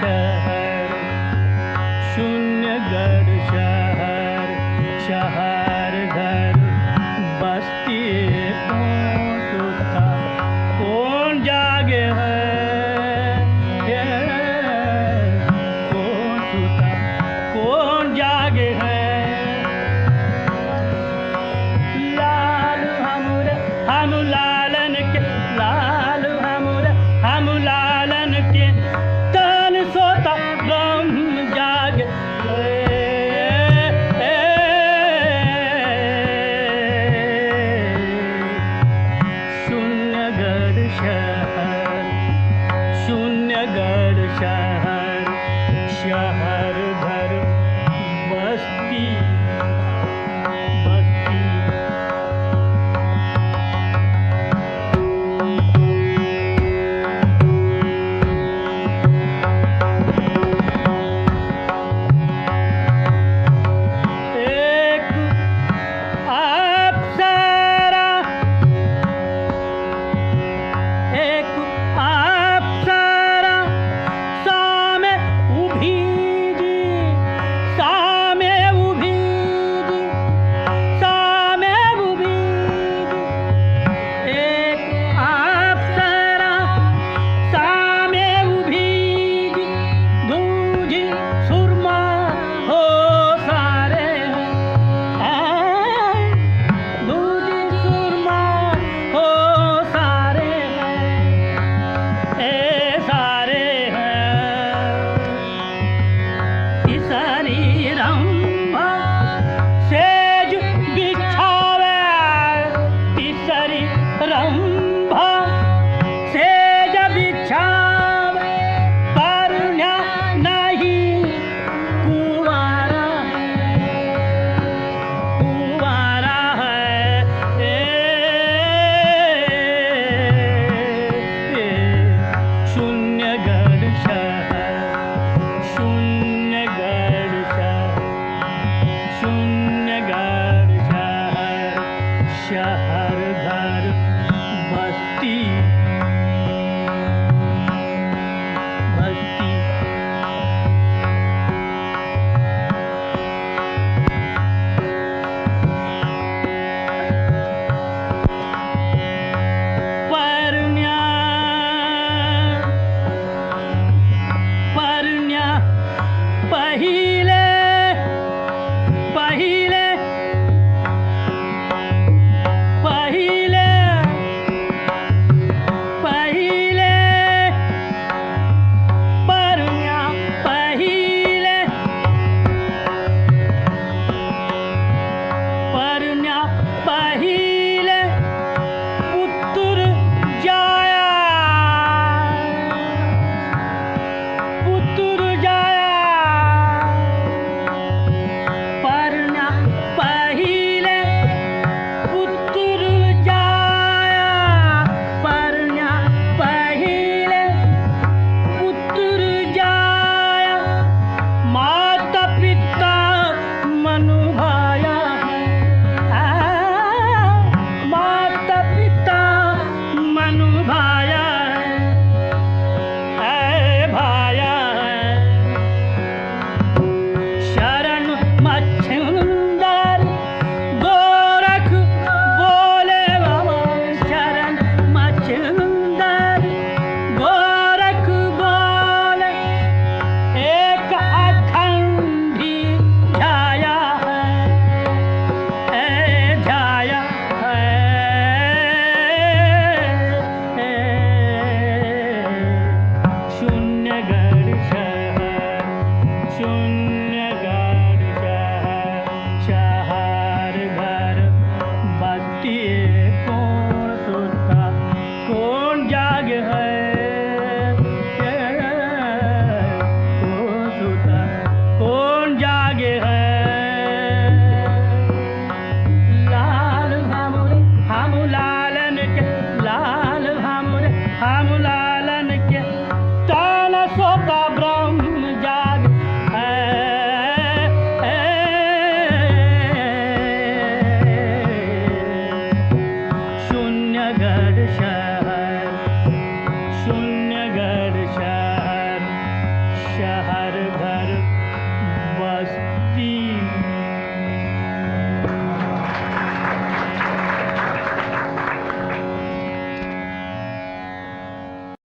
शहर शून्यगढ़ शहर